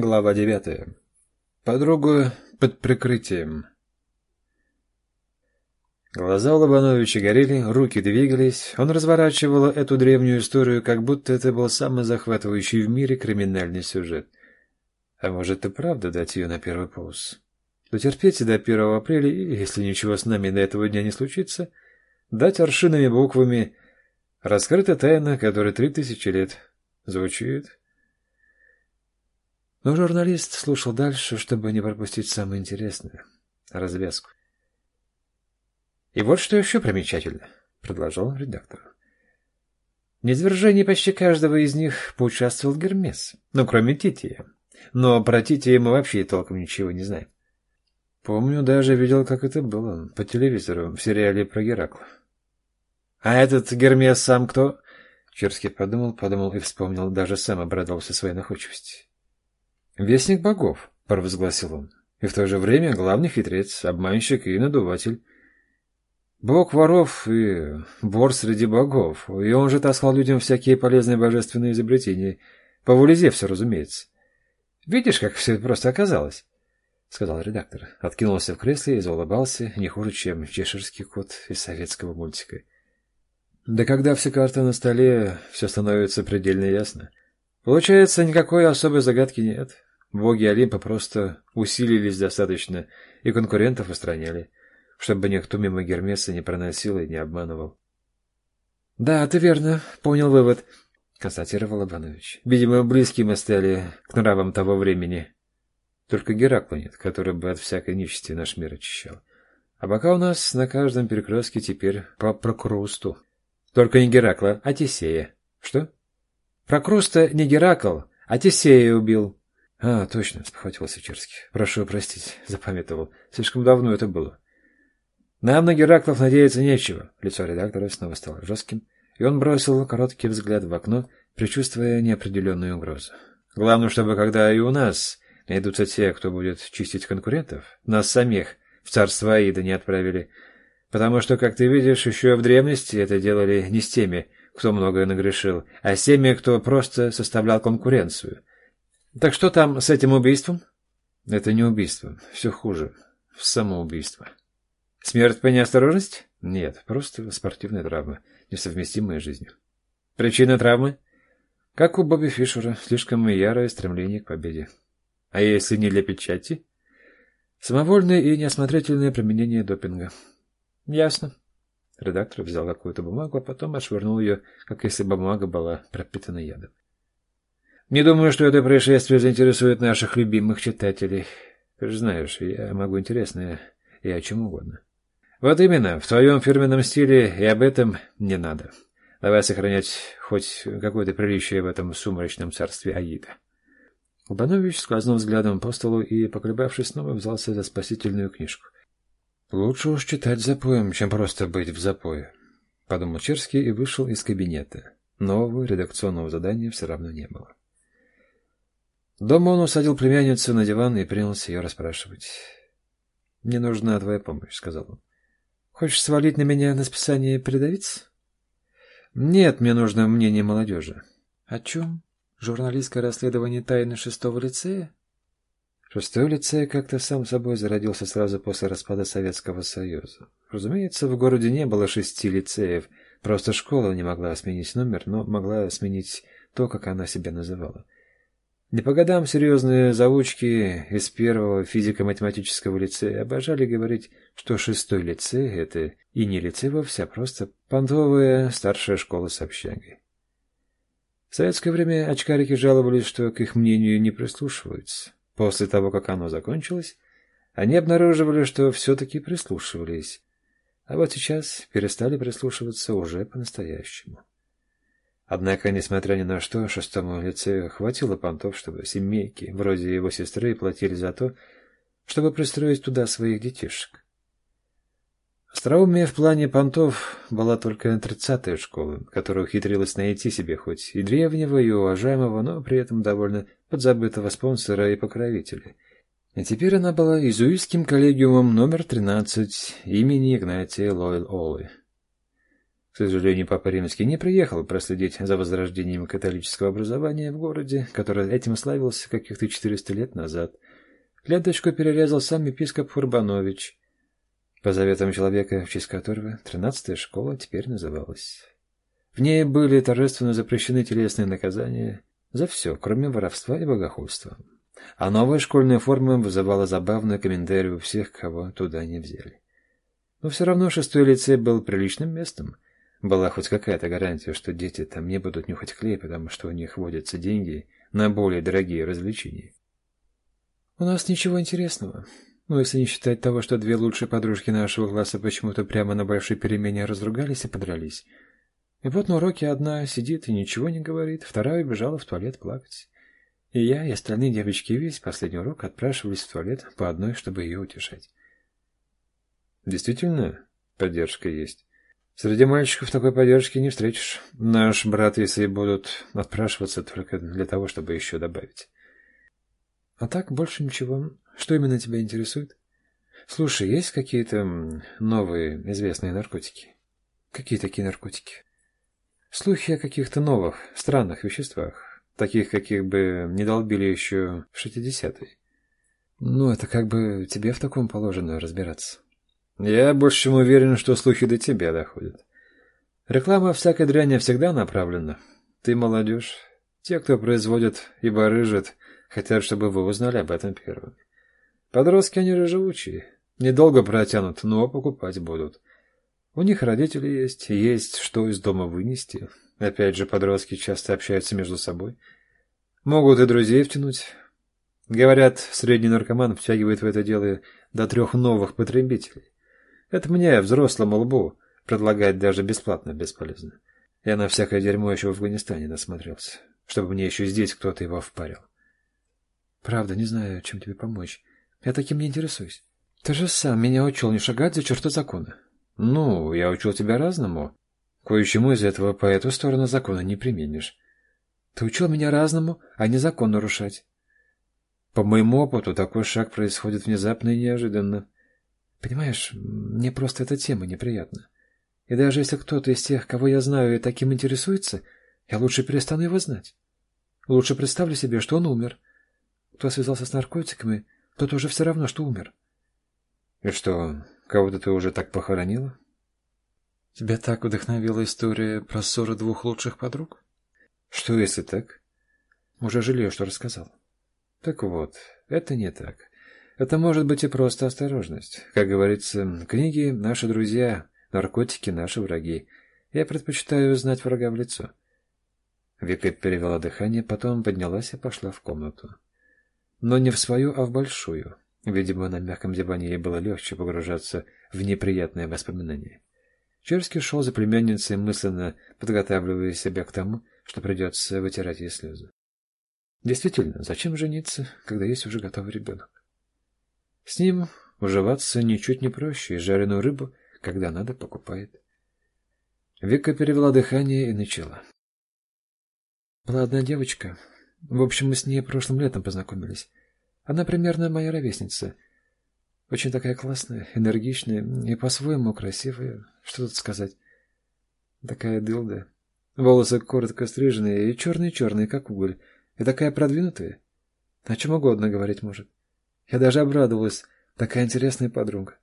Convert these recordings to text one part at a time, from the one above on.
Глава девятая. Подругу под прикрытием. Глаза у Лобановича горели, руки двигались. Он разворачивал эту древнюю историю, как будто это был самый захватывающий в мире криминальный сюжет. А может и правда дать ее на первый полос? Дотерпеть до 1 апреля и, если ничего с нами до этого дня не случится, дать аршинными буквами «Раскрыта тайна, которой три тысячи лет». Звучит но журналист слушал дальше, чтобы не пропустить самое интересное — развязку. «И вот что еще примечательно», — продолжал редактор. В низвержении почти каждого из них поучаствовал Гермес, ну, кроме Тития. Но про Тития мы вообще толком ничего не знаем. Помню, даже видел, как это было по телевизору в сериале про Геракла. «А этот Гермес сам кто?» Черский подумал, подумал и вспомнил, даже сам обрадовался своей находчивости. «Вестник богов», — провозгласил он, — «и в то же время главный хитрец, обманщик и надуватель. Бог воров и вор среди богов, и он же таскал людям всякие полезные божественные изобретения, по воле Зевса, разумеется. Видишь, как все это просто оказалось?» — сказал редактор. Откинулся в кресле и заулыбался, не хуже, чем чеширский кот из советского мультика. Да когда все карты на столе, все становится предельно ясно. Получается, никакой особой загадки нет. Боги Олимпа просто усилились достаточно и конкурентов устраняли, чтобы никто мимо Гермеса не проносил и не обманывал. — Да, ты верно, понял вывод, — констатировал Иванович. — Видимо, близкие мы стали к нравам того времени. Только Геракла нет, который бы от всякой нечисти наш мир очищал. А пока у нас на каждом перекрестке теперь по прокрусту. Только не Геракла, а Тесея. Что? Прокруста не Геракл, а Тесея убил. — А, точно, — спохватился Черский. — Прошу простить, — запамятовал. Слишком давно это было. — Нам на Гераклов надеяться нечего. Лицо редактора снова стало жестким, и он бросил короткий взгляд в окно, предчувствуя неопределенную угрозу. Главное, чтобы когда и у нас найдутся те, кто будет чистить конкурентов, нас самих в царство Аида не отправили. Потому что, как ты видишь, еще в древности это делали не с теми, кто многое нагрешил, а с теми, кто просто составлял конкуренцию — так что там с этим убийством? Это не убийство. Все хуже. Самоубийство. Смерть по неосторожности? Нет, просто спортивная травма, несовместимая с жизнью. Причина травмы? Как у Бобби Фишера, слишком ярое стремление к победе. А если не для печати? Самовольное и неосмотрительное применение допинга. Ясно. Редактор взял какую-то бумагу, а потом отшвырнул ее, как если бумага была пропитана ядом. Не думаю, что это происшествие заинтересует наших любимых читателей. Ты же знаешь, я могу интересное и о чем угодно. Вот именно, в твоем фирменном стиле и об этом не надо. Давай сохранять хоть какое-то приличие в этом сумрачном царстве Аида. Лобанович сквознул взглядом по столу и, поколебавшись, снова взялся за спасительную книжку. «Лучше уж читать запоем, чем просто быть в запое», — подумал Черский и вышел из кабинета. Нового редакционного задания все равно не было. Дома он усадил племянницу на диван и принялся ее расспрашивать. — Мне нужна твоя помощь, — сказал он. — Хочешь свалить на меня на списание передовиц? — Нет, мне нужно мнение молодежи. — О чем? Журналистское расследование тайны шестого лицея? Шестой лицей как-то сам собой зародился сразу после распада Советского Союза. Разумеется, в городе не было шести лицеев, просто школа не могла сменить номер, но могла сменить то, как она себя называла — не по годам серьезные заучки из первого физико-математического лицея обожали говорить, что шестой лицей — это и не лицей вовсе, а просто понтовая старшая школа с общагой. В советское время очкарики жаловались, что к их мнению не прислушиваются. После того, как оно закончилось, они обнаруживали, что все-таки прислушивались. А вот сейчас перестали прислушиваться уже по-настоящему. Однако, несмотря ни на что, шестому лицею хватило понтов, чтобы семейки, вроде его сестры, платили за то, чтобы пристроить туда своих детишек. Остроумие в плане понтов была только тридцатая школа, которая ухитрилась найти себе хоть и древнего, и уважаемого, но при этом довольно подзабытого спонсора и покровителя. И теперь она была изуистским коллегиумом номер 13 имени Игнатия Лойл Олы. Сожалению, Папа Римский не приехал проследить за возрождением католического образования в городе, который этим славился каких-то 400 лет назад. Клеточку перерезал сам епископ Фурбанович, по заветам человека, в честь которого тринадцатая школа теперь называлась. В ней были торжественно запрещены телесные наказания за все, кроме воровства и богохульства. А новая школьная форма вызывала забавную комментарий у всех, кого туда не взяли. Но все равно шестой лицей был приличным местом. Была хоть какая-то гарантия, что дети там не будут нюхать клей, потому что у них водятся деньги на более дорогие развлечения. «У нас ничего интересного. Ну, если не считать того, что две лучшие подружки нашего класса почему-то прямо на большой перемене разругались и подрались. И вот на уроке одна сидит и ничего не говорит, вторая убежала в туалет плакать. И я, и остальные девочки весь последний урок отпрашивались в туалет по одной, чтобы ее утешать. Действительно, поддержка есть. Среди мальчиков такой поддержки не встретишь. Наш брат, если будут отпрашиваться только для того, чтобы еще добавить. А так, больше ничего. Что именно тебя интересует? Слушай, есть какие-то новые известные наркотики? Какие такие наркотики? Слухи о каких-то новых, странных веществах, таких, каких бы не долбили еще в шестидесятые. Ну, это как бы тебе в таком положено разбираться. Я больше чем уверен, что слухи до тебя доходят. Реклама всякой дряни всегда направлена. Ты молодежь. Те, кто производит и барыжит, хотят, чтобы вы узнали об этом первым. Подростки, они же живучие. Недолго протянут, но покупать будут. У них родители есть, есть что из дома вынести. Опять же, подростки часто общаются между собой. Могут и друзей втянуть. Говорят, средний наркоман втягивает в это дело до трех новых потребителей. Это мне, взрослому лбу, предлагать даже бесплатно бесполезно. Я на всякое дерьмо еще в Афганистане насмотрелся, чтобы мне еще здесь кто-то его впарил. Правда, не знаю, чем тебе помочь. Я таким не интересуюсь. Ты же сам меня учил не шагать за черты закона. Ну, я учил тебя разному. Кое-чему из этого по эту сторону закона не применишь. Ты учил меня разному, а не закон нарушать. По моему опыту, такой шаг происходит внезапно и неожиданно. Понимаешь, мне просто эта тема неприятна. И даже если кто-то из тех, кого я знаю, и таким интересуется, я лучше перестану его знать. Лучше представлю себе, что он умер. Кто связался с наркотиками, тот уже все равно, что умер. И что, кого-то ты уже так похоронила? Тебя так вдохновила история про ссору двух лучших подруг? Что, если так? Уже жалею, что рассказал. Так вот, это не так. Это может быть и просто осторожность. Как говорится, книги — наши друзья, наркотики — наши враги. Я предпочитаю знать врага в лицо. Вика перевела дыхание, потом поднялась и пошла в комнату. Но не в свою, а в большую. Видимо, на мягком диване ей было легче погружаться в неприятные воспоминания. Черский шел за племянницей, мысленно подготавливая себя к тому, что придется вытирать ей слезы. Действительно, зачем жениться, когда есть уже готовый ребенок? С ним уживаться ничуть не проще, и жареную рыбу, когда надо, покупает. Вика перевела дыхание и начала. Была одна девочка. В общем, мы с ней прошлым летом познакомились. Она примерно моя ровесница. Очень такая классная, энергичная и по-своему красивая. Что тут сказать? Такая дылда. Волосы коротко стриженные и черные-черные, как уголь. И такая продвинутая. О чем угодно говорить может. Я даже обрадовалась. Такая интересная подруга.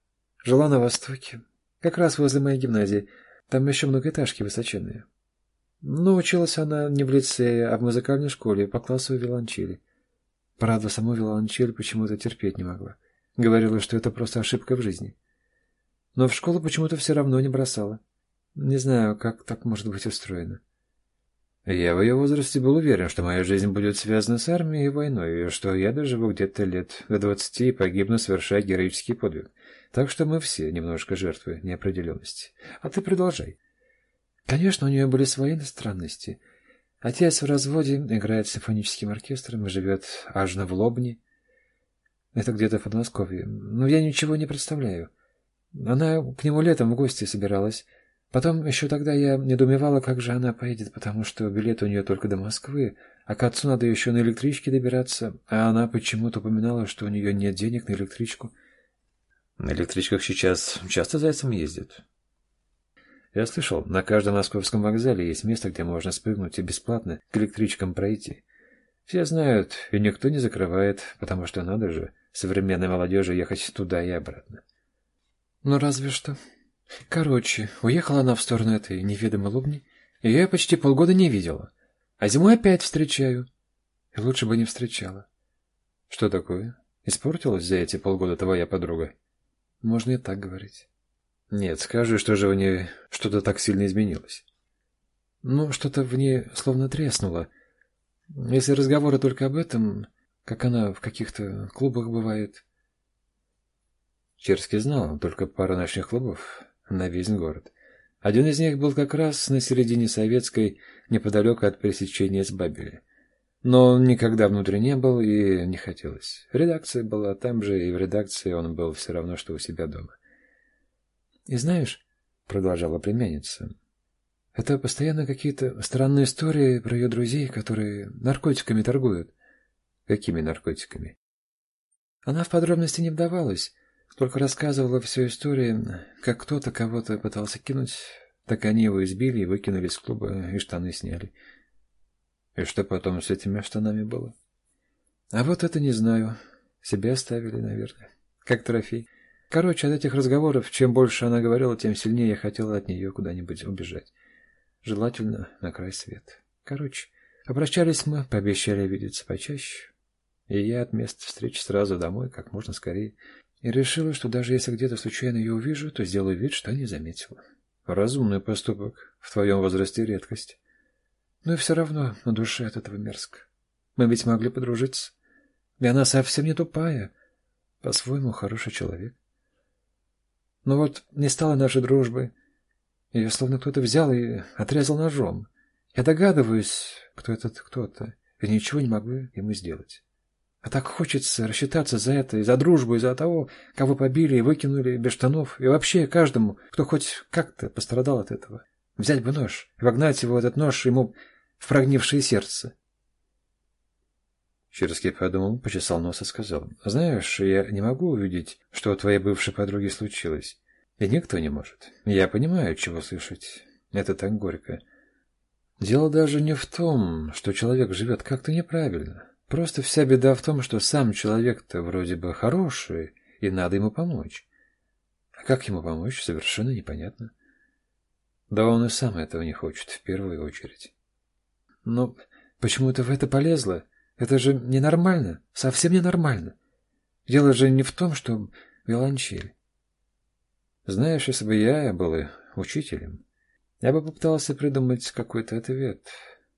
Жила на Востоке. Как раз возле моей гимназии. Там еще многоэтажки высоченные. Но училась она не в лицее, а в музыкальной школе по классу виолончели. Правда, саму виолончель почему-то терпеть не могла. Говорила, что это просто ошибка в жизни. Но в школу почему-то все равно не бросала. Не знаю, как так может быть устроено. Я в ее возрасте был уверен, что моя жизнь будет связана с армией и войной, и что я доживу где-то лет до двадцати и погибну, совершая героический подвиг. Так что мы все немножко жертвы неопределенности. А ты продолжай. Конечно, у нее были свои странности. Отец в разводе, играет симфоническим оркестром и живет аж на Влобне. Это где-то в Подмосковье. Но я ничего не представляю. Она к нему летом в гости собиралась. Потом еще тогда я недоумевала, как же она поедет, потому что билет у нее только до Москвы, а к отцу надо еще на электричке добираться, а она почему-то упоминала, что у нее нет денег на электричку. На электричках сейчас часто зайцем ездят. Я слышал, на каждом московском вокзале есть место, где можно спрыгнуть и бесплатно к электричкам пройти. Все знают, и никто не закрывает, потому что надо же современной молодежи ехать туда и обратно. Ну, разве что. Короче, уехала она в сторону этой неведомой лобни, и я ее почти полгода не видела. А зимой опять встречаю. И лучше бы не встречала. Что такое? Испортилась за эти полгода твоя подруга? Можно и так говорить. Нет, скажи, что же в ней что-то так сильно изменилось. Ну, что-то в ней словно треснуло. Если разговоры только об этом, как она в каких-то клубах бывает. Черский знал только пару ночных клубов на весь город. Один из них был как раз на середине Советской, неподалеку от пересечения с Бабеля. Но он никогда внутри не был и не хотелось. Редакция была там же, и в редакции он был все равно, что у себя дома. И знаешь, продолжала племянница, это постоянно какие-то странные истории про ее друзей, которые наркотиками торгуют. Какими наркотиками? Она в подробности не вдавалась, только рассказывала всю историю, как кто-то кого-то пытался кинуть, так они его избили и выкинули из клуба, и штаны сняли. И что потом с этими штанами было? А вот это не знаю. Себя оставили, наверное. Как трофей. Короче, от этих разговоров, чем больше она говорила, тем сильнее я хотела от нее куда-нибудь убежать. Желательно на край света. Короче, попрощались мы, пообещали видеться почаще. И я от места встречи сразу домой, как можно скорее. И решила, что даже если где-то случайно ее увижу, то сделаю вид, что не заметила. Разумный поступок. В твоем возрасте редкость. Но и все равно на душе от этого мерзко. Мы ведь могли подружиться. И она совсем не тупая. По-своему хороший человек. Но вот не стала нашей дружбы. Ее словно кто-то взял и отрезал ножом. Я догадываюсь, кто этот кто-то, и ничего не могу ему сделать. А так хочется рассчитаться за это, и за дружбу, и за того, кого побили и выкинули без штанов, и вообще каждому, кто хоть как-то пострадал от этого. Взять бы нож и вогнать его, этот нож, ему в прогнившее сердце. Черский подумал, почесал нос и сказал, «Знаешь, я не могу увидеть, что у твоей бывшей подруги случилось. И никто не может. Я понимаю, чего слышать. Это так горько. Дело даже не в том, что человек живет как-то неправильно. Просто вся беда в том, что сам человек-то вроде бы хороший, и надо ему помочь. А как ему помочь, совершенно непонятно. Да он и сам этого не хочет, в первую очередь. Но почему ты в это полезла? Это же ненормально, совсем ненормально. Дело же не в том, что виолончель. Знаешь, если бы я был учителем, я бы попытался придумать какой-то ответ.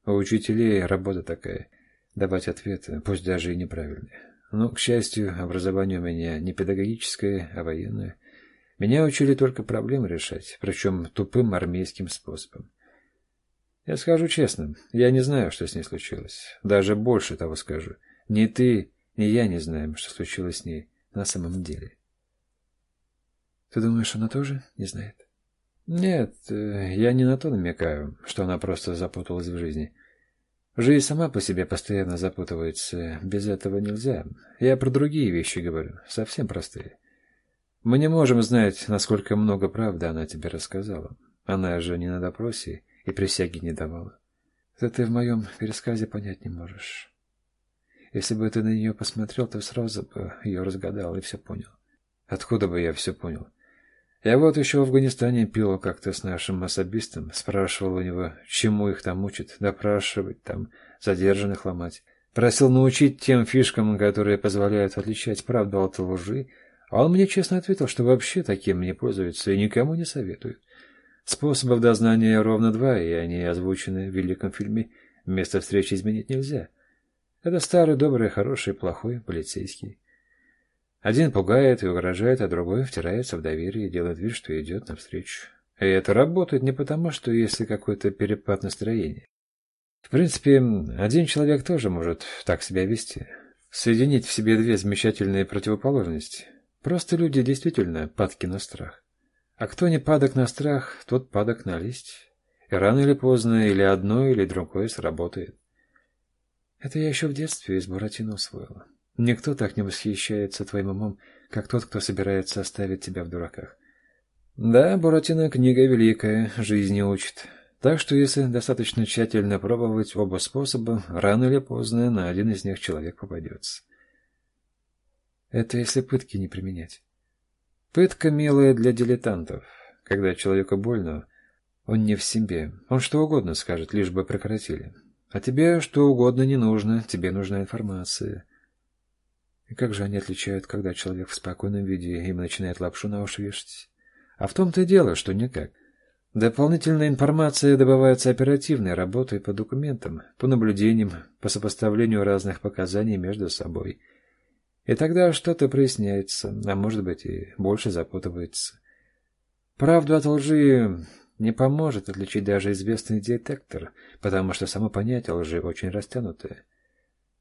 У учителей работа такая — давать ответы, пусть даже и неправильные. Но, к счастью, образование у меня не педагогическое, а военное. Меня учили только проблемы решать, причем тупым армейским способом. Я скажу честно, я не знаю, что с ней случилось. Даже больше того скажу. Ни ты, ни я не знаем, что случилось с ней на самом деле. Ты думаешь, она тоже не знает? Нет, э, я не на то намекаю, что она просто запуталась в жизни. Жизнь сама по себе постоянно запутывается, без этого нельзя. Я про другие вещи говорю, совсем простые. Мы не можем знать, насколько много правды она тебе рассказала. Она же не на допросе, и присяги не давала. Это ты в моем пересказе понять не можешь. Если бы ты на нее посмотрел, то сразу бы ее разгадал и все понял. Откуда бы я все понял? Я вот еще в Афганистане пил как-то с нашим особистом, спрашивал у него, чему их там учат, допрашивать там, задержанных ломать. Просил научить тем фишкам, которые позволяют отличать правду от лжи, а он мне честно ответил, что вообще таким не пользуются и никому не советуют. Способов дознания ровно два, и они озвучены в великом фильме «Место встречи изменить нельзя». Это старый, добрый, хороший, плохой полицейский. Один пугает и угрожает, а другой втирается в доверие и делает вид, что идет навстречу. И это работает не потому, что есть какой-то перепад настроения. В принципе, один человек тоже может так себя вести. Соединить в себе две замечательные противоположности. Просто люди действительно падки на страх. А кто не падок на страх, тот падок на листь. И рано или поздно или одно, или другое сработает. Это я еще в детстве из Буратино усвоила. Никто так не восхищается твоим умом, как тот, кто собирается оставить тебя в дураках. Да, Буратино книга великая, жизни учит. Так что если достаточно тщательно пробовать оба способа, рано или поздно на один из них человек попадется. Это если пытки не применять. Пытка милая для дилетантов. Когда человеку больно, он не в себе. Он что угодно скажет, лишь бы прекратили. А тебе что угодно не нужно, тебе нужна информация. И как же они отличают, когда человек в спокойном виде им начинает лапшу на уши вешать? А в том-то и дело, что никак. Дополнительная информация добывается оперативной работой по документам, по наблюдениям, по сопоставлению разных показаний между собой. И тогда что-то проясняется, а может быть и больше запутывается. Правду от лжи не поможет отличить даже известный детектор, потому что само понятие лжи очень растянутое.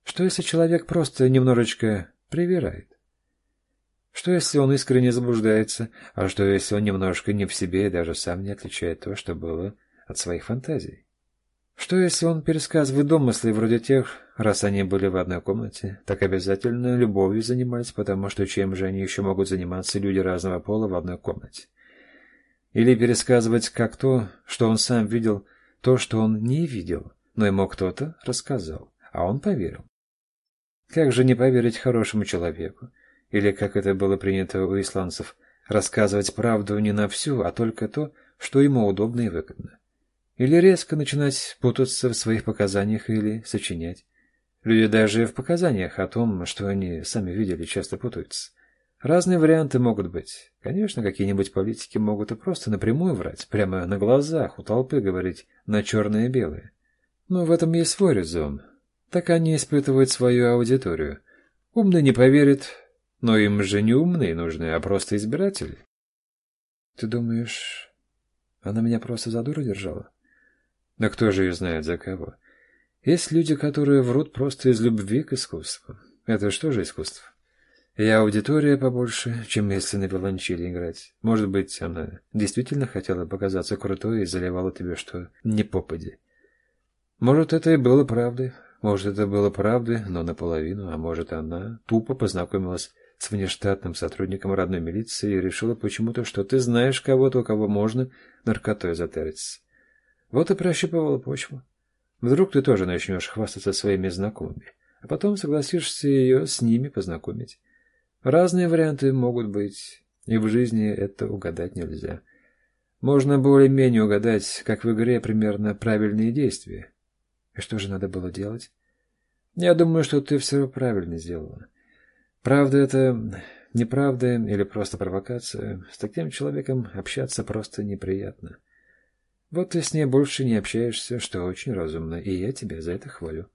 Что если человек просто немножечко привирает? Что если он искренне заблуждается, а что если он немножко не в себе и даже сам не отличает то, что было от своих фантазий? Что если он пересказывает домыслы вроде тех, раз они были в одной комнате, так обязательно любовью занимались, потому что чем же они еще могут заниматься люди разного пола в одной комнате? Или пересказывать как то, что он сам видел, то, что он не видел, но ему кто-то рассказал, а он поверил. Как же не поверить хорошему человеку? Или, как это было принято у исландцев, рассказывать правду не на всю, а только то, что ему удобно и выгодно. Или резко начинать путаться в своих показаниях или сочинять. Люди даже в показаниях о том, что они сами видели, часто путаются. Разные варианты могут быть. Конечно, какие-нибудь политики могут и просто напрямую врать, прямо на глазах у толпы говорить на черное и белое. Но в этом есть свой резон. Так они испытывают свою аудиторию. Умный не поверит, но им же не умные нужны, а просто избиратели. Ты думаешь, она меня просто за дуру держала? Да кто же ее знает за кого? Есть люди, которые врут просто из любви к искусству. Это что же искусство? И аудитория побольше, чем если на виолончели играть. Может быть, она действительно хотела показаться крутой и заливала тебе что не попади. Может, это и было правдой. Может, это было правдой, но наполовину. А может, она тупо познакомилась с внештатным сотрудником родной милиции и решила почему-то, что ты знаешь кого-то, у кого можно наркотой затариться. Вот и прощупывала почву. Вдруг ты тоже начнешь хвастаться своими знакомыми, а потом согласишься ее с ними познакомить. Разные варианты могут быть, и в жизни это угадать нельзя. Можно более-менее угадать, как в игре, примерно правильные действия. И что же надо было делать? Я думаю, что ты все правильно сделала. Правда это неправда или просто провокация. С таким человеком общаться просто неприятно. Вот ты с ней больше не общаешься, что очень разумно, и я тебя за это хвалю.